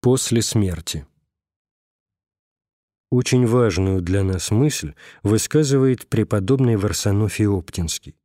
После смерти. Очень важную для нас мысль высказывает преподобный Варсонофий Оптинский.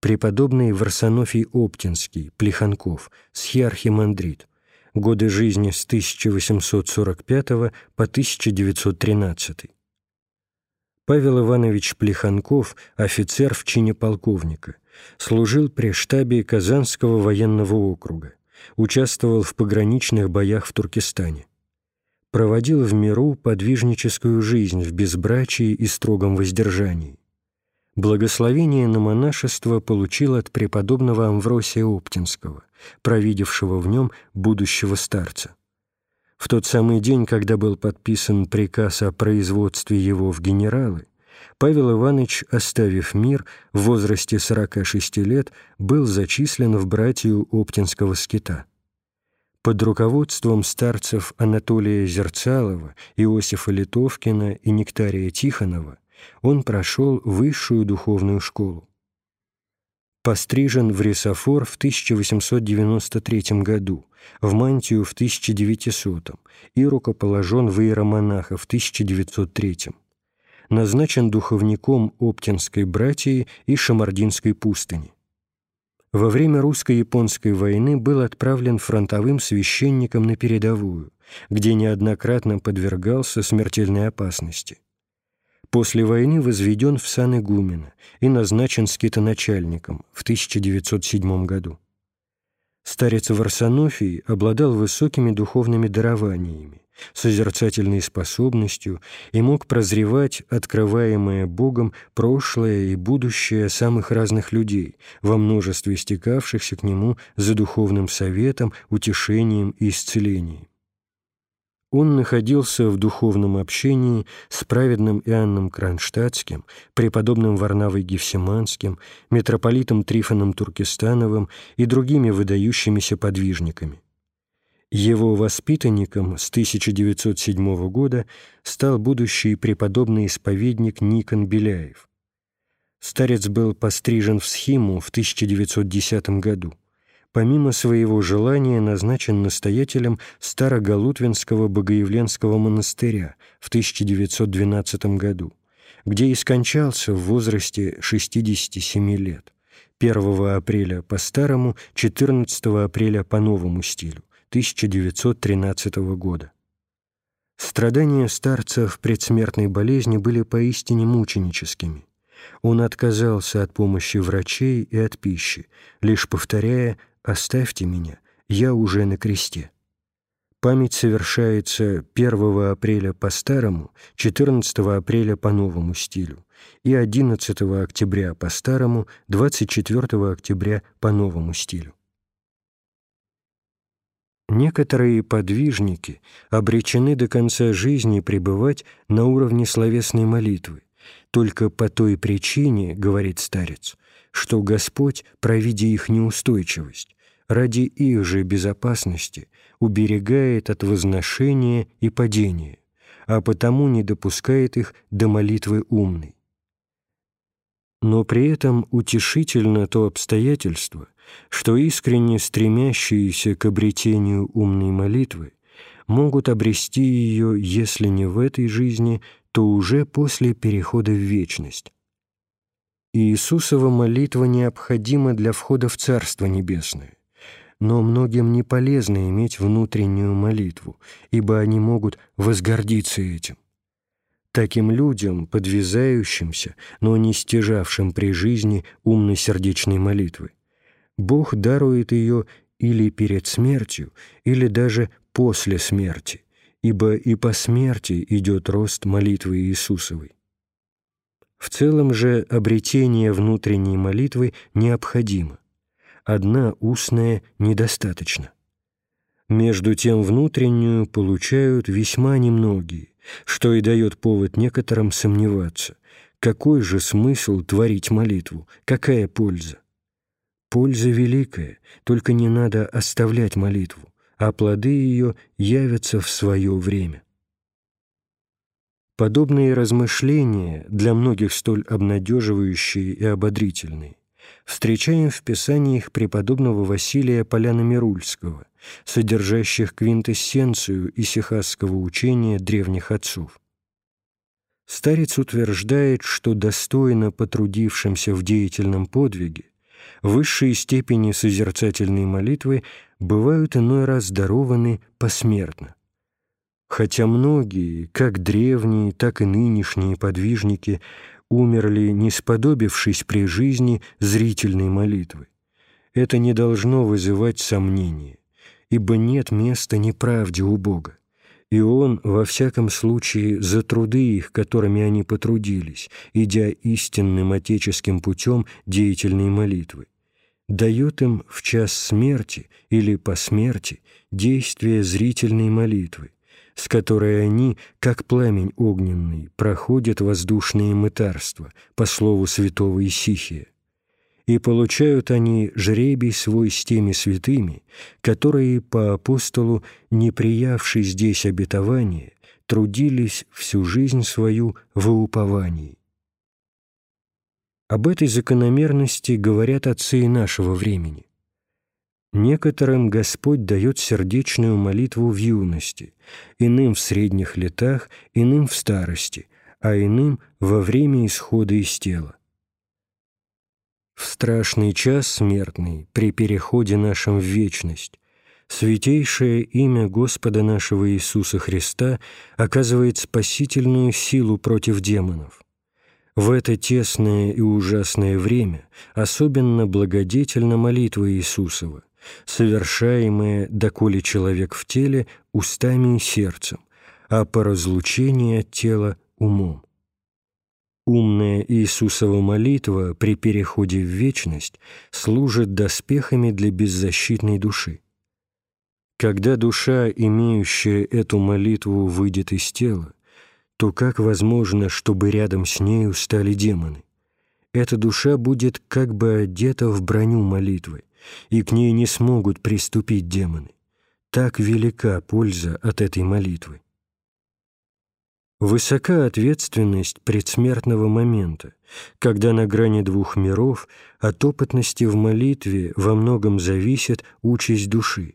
Преподобный Варсонофий Оптинский, Плеханков, схиархимандрит, годы жизни с 1845 по 1913. Павел Иванович Плеханков, офицер в чине полковника, служил при штабе Казанского военного округа участвовал в пограничных боях в Туркестане. Проводил в миру подвижническую жизнь в безбрачии и строгом воздержании. Благословение на монашество получил от преподобного Амвросия Оптинского, провидевшего в нем будущего старца. В тот самый день, когда был подписан приказ о производстве его в генералы, Павел Иванович, оставив мир, в возрасте 46 лет был зачислен в братью Оптинского скита. Под руководством старцев Анатолия Зерцалова, Иосифа Литовкина и Нектария Тихонова он прошел высшую духовную школу. Пострижен в ресофор в 1893 году, в мантию в 1900 и рукоположен в иеромонаха в 1903 назначен духовником Оптинской братьи и Шамардинской пустыни. Во время русско-японской войны был отправлен фронтовым священником на передовую, где неоднократно подвергался смертельной опасности. После войны возведен в сан игумена и назначен скитоначальником в 1907 году. Старец Варсонофий обладал высокими духовными дарованиями, созерцательной способностью и мог прозревать открываемое Богом прошлое и будущее самых разных людей, во множестве стекавшихся к нему за духовным советом, утешением и исцелением. Он находился в духовном общении с праведным Иоанном Кронштадтским, преподобным Варнавой Гефсиманским, митрополитом Трифоном Туркестановым и другими выдающимися подвижниками. Его воспитанником с 1907 года стал будущий преподобный исповедник Никон Беляев. Старец был пострижен в схиму в 1910 году. Помимо своего желания назначен настоятелем Староголутвинского Богоявленского монастыря в 1912 году, где и скончался в возрасте 67 лет, 1 апреля по старому, 14 апреля по новому стилю. 1913 года. Страдания старца в предсмертной болезни были поистине мученическими. Он отказался от помощи врачей и от пищи, лишь повторяя «Оставьте меня, я уже на кресте». Память совершается 1 апреля по старому, 14 апреля по новому стилю и 11 октября по старому, 24 октября по новому стилю. Некоторые подвижники обречены до конца жизни пребывать на уровне словесной молитвы, только по той причине, говорит старец, что Господь, провидя их неустойчивость, ради их же безопасности уберегает от возношения и падения, а потому не допускает их до молитвы умной. Но при этом утешительно то обстоятельство, что искренне стремящиеся к обретению умной молитвы могут обрести ее, если не в этой жизни, то уже после перехода в вечность. Иисусова молитва необходима для входа в Царство Небесное, но многим не полезно иметь внутреннюю молитву, ибо они могут возгордиться этим. Таким людям, подвязающимся, но не стяжавшим при жизни умной сердечной молитвы, Бог дарует ее или перед смертью, или даже после смерти, ибо и по смерти идет рост молитвы Иисусовой. В целом же обретение внутренней молитвы необходимо. Одна устная недостаточно. Между тем внутреннюю получают весьма немногие, что и дает повод некоторым сомневаться. Какой же смысл творить молитву? Какая польза? Польза великая, только не надо оставлять молитву, а плоды ее явятся в свое время. Подобные размышления, для многих столь обнадеживающие и ободрительные, встречаем в писаниях преподобного Василия Поляна-Мирульского, содержащих квинтэссенцию исихасского учения древних отцов. Старец утверждает, что достойно потрудившимся в деятельном подвиге высшие степени созерцательной молитвы бывают иной раз дарованы посмертно. Хотя многие, как древние, так и нынешние подвижники, умерли, не сподобившись при жизни зрительной молитвы, это не должно вызывать сомнения, ибо нет места неправде у Бога и Он, во всяком случае, за труды их, которыми они потрудились, идя истинным отеческим путем деятельной молитвы, дает им в час смерти или по смерти действие зрительной молитвы, с которой они, как пламень огненный, проходят воздушные мытарства, по слову святого Исихия. И получают они жребий свой с теми святыми, которые по апостолу, не приявши здесь обетование, трудились всю жизнь свою в уповании. Об этой закономерности говорят отцы нашего времени. Некоторым Господь дает сердечную молитву в юности, иным в средних летах, иным в старости, а иным во время исхода из тела. В страшный час смертный, при переходе нашем в вечность, святейшее имя Господа нашего Иисуса Христа оказывает спасительную силу против демонов. В это тесное и ужасное время особенно благодетельна молитва Иисусова, совершаемая, доколе человек в теле, устами и сердцем, а по разлучении от тела – умом. Умная Иисусова молитва при переходе в вечность служит доспехами для беззащитной души. Когда душа, имеющая эту молитву, выйдет из тела, то как возможно, чтобы рядом с нею стали демоны? Эта душа будет как бы одета в броню молитвы, и к ней не смогут приступить демоны. Так велика польза от этой молитвы. Высока ответственность предсмертного момента, когда на грани двух миров от опытности в молитве во многом зависит участь души,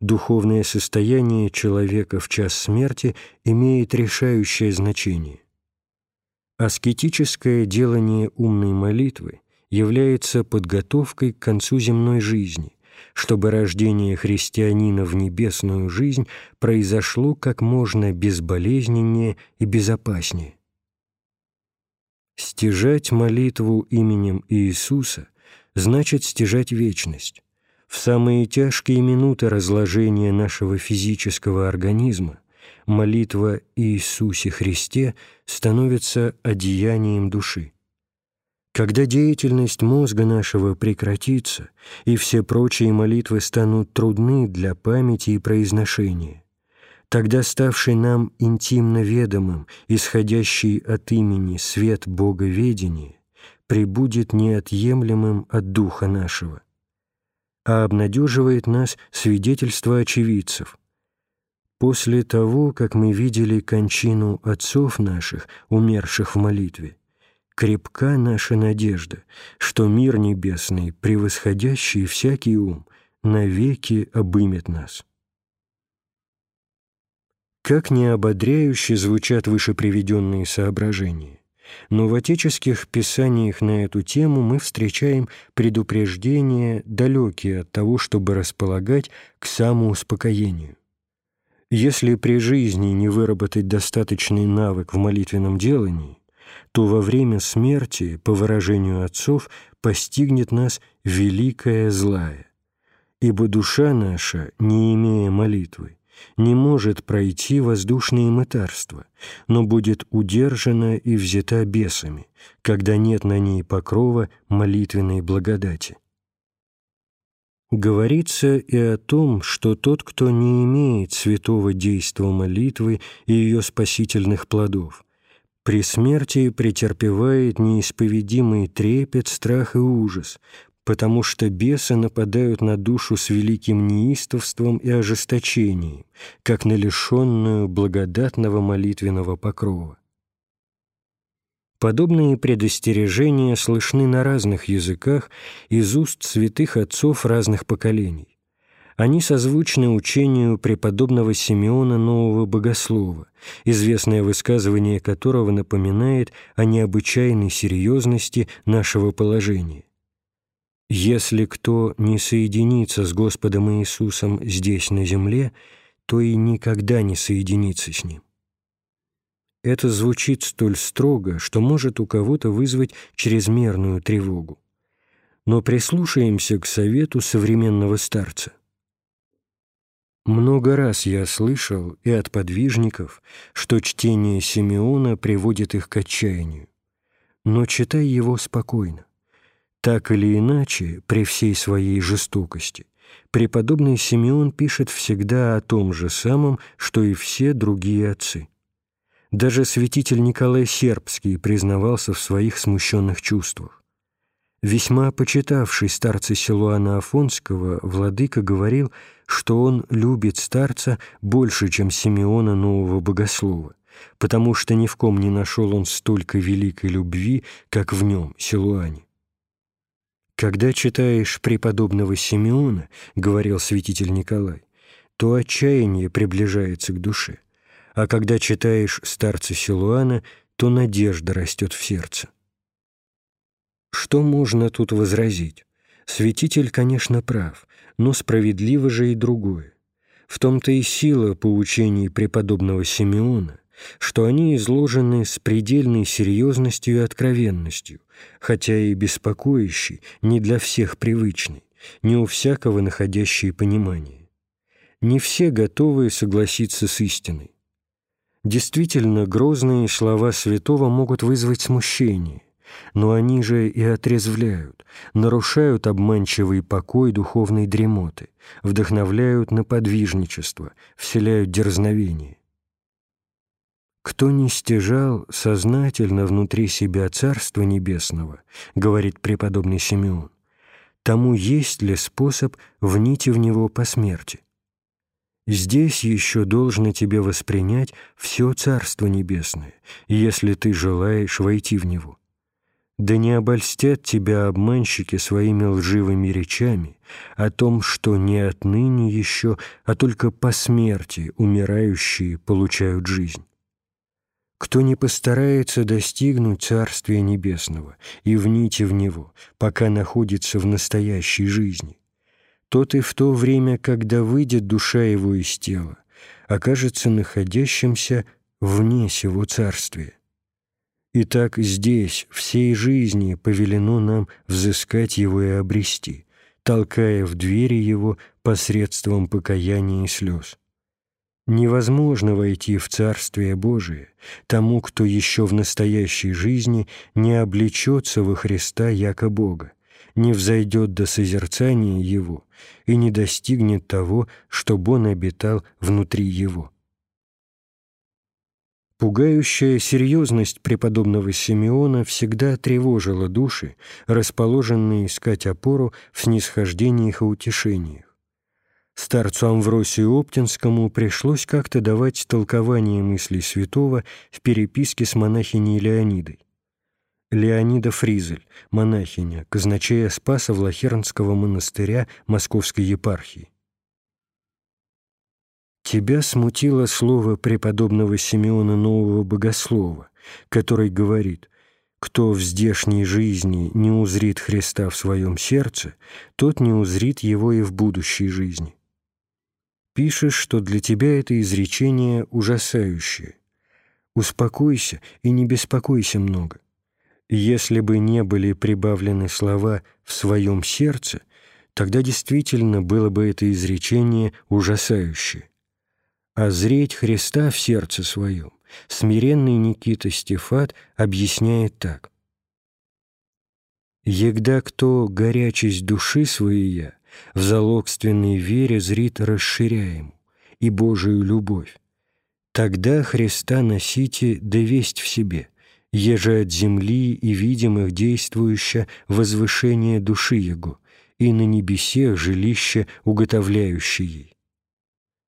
духовное состояние человека в час смерти имеет решающее значение. Аскетическое делание умной молитвы является подготовкой к концу земной жизни, чтобы рождение христианина в небесную жизнь произошло как можно безболезненнее и безопаснее. Стяжать молитву именем Иисуса значит стяжать вечность, в самые тяжкие минуты разложения нашего физического организма молитва Иисусе Христе становится одеянием души. Когда деятельность мозга нашего прекратится, и все прочие молитвы станут трудны для памяти и произношения, тогда ставший нам интимно ведомым, исходящий от имени свет Боговедения, прибудет неотъемлемым от Духа нашего, а обнадеживает нас свидетельство очевидцев. После того, как мы видели кончину отцов наших, умерших в молитве, крепка наша надежда, что мир небесный, превосходящий всякий ум, навеки обымет нас. Как неободряюще звучат вышеприведенные соображения но в отеческих писаниях на эту тему мы встречаем предупреждения, далекие от того, чтобы располагать к самоуспокоению. Если при жизни не выработать достаточный навык в молитвенном делании, то во время смерти, по выражению отцов, постигнет нас великое злая. Ибо душа наша, не имея молитвы, не может пройти воздушные мытарства, но будет удержана и взята бесами, когда нет на ней покрова молитвенной благодати. Говорится и о том, что тот, кто не имеет святого действа молитвы и ее спасительных плодов, при смерти претерпевает неисповедимый трепет, страх и ужас, потому что бесы нападают на душу с великим неистовством и ожесточением, как на лишенную благодатного молитвенного покрова. Подобные предостережения слышны на разных языках из уст святых отцов разных поколений. Они созвучны учению преподобного Симеона Нового Богослова, известное высказывание которого напоминает о необычайной серьезности нашего положения. «Если кто не соединится с Господом Иисусом здесь, на земле, то и никогда не соединится с Ним». Это звучит столь строго, что может у кого-то вызвать чрезмерную тревогу. Но прислушаемся к совету современного старца. Много раз я слышал и от подвижников, что чтение Симеона приводит их к отчаянию. Но читай его спокойно. Так или иначе, при всей своей жестокости, преподобный Симеон пишет всегда о том же самом, что и все другие отцы. Даже святитель Николай Сербский признавался в своих смущенных чувствах. Весьма почитавший старца Силуана Афонского, владыка говорил, что он любит старца больше, чем Симеона Нового Богослова, потому что ни в ком не нашел он столько великой любви, как в нем, Силуане. «Когда читаешь преподобного Симеона, — говорил святитель Николай, — то отчаяние приближается к душе, а когда читаешь старца Силуана, то надежда растет в сердце. Что можно тут возразить? Святитель, конечно, прав, но справедливо же и другое. В том-то и сила поучений преподобного Симеона, что они изложены с предельной серьезностью и откровенностью, хотя и беспокоящей, не для всех привычной, не у всякого находящей понимание. Не все готовы согласиться с истиной. Действительно, грозные слова святого могут вызвать смущение, но они же и отрезвляют, нарушают обманчивый покой духовной дремоты, вдохновляют на подвижничество, вселяют дерзновение. «Кто не стяжал сознательно внутри себя Царства Небесного, — говорит преподобный Симеон, — тому есть ли способ внить в него по смерти? Здесь еще должно тебе воспринять все Царство Небесное, если ты желаешь войти в него. Да не обольстят тебя обманщики своими лживыми речами о том, что не отныне еще, а только по смерти умирающие получают жизнь. Кто не постарается достигнуть Царствия Небесного и внить в него, пока находится в настоящей жизни, тот и в то время, когда выйдет душа его из тела, окажется находящимся вне сего Царствия. Итак, здесь, всей жизни, повелено нам взыскать Его и обрести, толкая в двери Его посредством покаяния и слез. Невозможно войти в Царствие Божие тому, кто еще в настоящей жизни не облечется во Христа яко Бога, не взойдет до созерцания Его и не достигнет того, чтобы Он обитал внутри Его. Пугающая серьезность преподобного Симеона всегда тревожила души, расположенные искать опору в снисхождениях и утешениях. Старцу Амвросию Оптинскому пришлось как-то давать толкование мыслей святого в переписке с монахиней Леонидой. Леонида Фризель, монахиня, казначея Спаса Влахернского монастыря Московской епархии. Тебя смутило слово преподобного Симеона Нового Богослова, который говорит «Кто в здешней жизни не узрит Христа в своем сердце, тот не узрит Его и в будущей жизни». Пишешь, что для тебя это изречение ужасающее. Успокойся и не беспокойся много. Если бы не были прибавлены слова «в своем сердце», тогда действительно было бы это изречение ужасающее озреть Христа в сердце своем, смиренный Никита Стефат объясняет так. «Егда кто горячесть души своей в залогственной вере зрит расширяем и Божию любовь, тогда Христа носите да весть в себе, еже от земли и видимых действующее возвышение души Его, и на небесех жилище уготовляющее ей»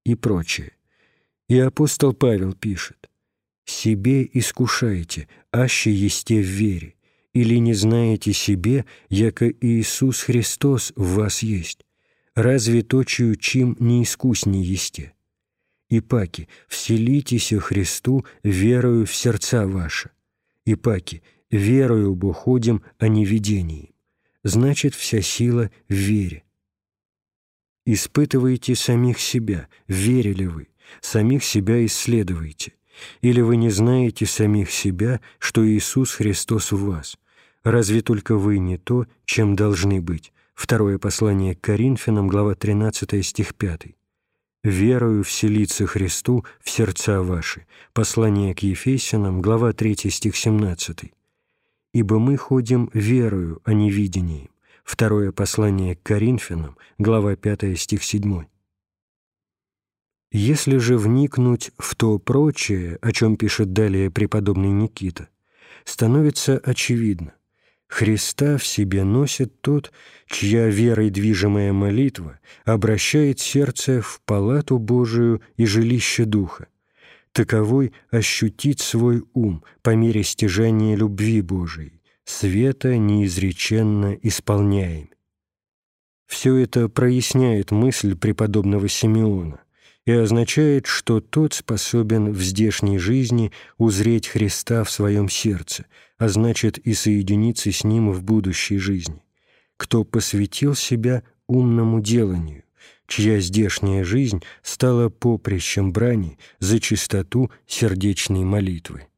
и прочее. И апостол Павел пишет, «Себе искушайте, аще есте в вере, или не знаете себе, яко Иисус Христос в вас есть, разве точию чим не искусней есте? И паки, вселитеся Христу верою в сердца ваши. И паки, верою бо ходим, а не видением. Значит, вся сила в вере. Испытывайте самих себя, верили вы, самих себя исследуйте. Или вы не знаете самих себя, что Иисус Христос в вас? Разве только вы не то, чем должны быть? Второе послание к Коринфянам, глава 13, стих 5. «Верою вселиться Христу в сердца ваши». Послание к Ефесянам, глава 3, стих 17. «Ибо мы ходим верою, а не видением». Второе послание к Коринфянам, глава 5, стих 7. Если же вникнуть в то прочее, о чем пишет далее преподобный Никита, становится очевидно. Христа в себе носит тот, чья верой движимая молитва обращает сердце в палату Божию и жилище Духа. Таковой ощутит свой ум по мере стяжания любви Божией, света неизреченно исполняем. Все это проясняет мысль преподобного Симеона и означает, что тот способен в здешней жизни узреть Христа в своем сердце, а значит и соединиться с Ним в будущей жизни, кто посвятил себя умному деланию, чья здешняя жизнь стала поприщем брани за чистоту сердечной молитвы.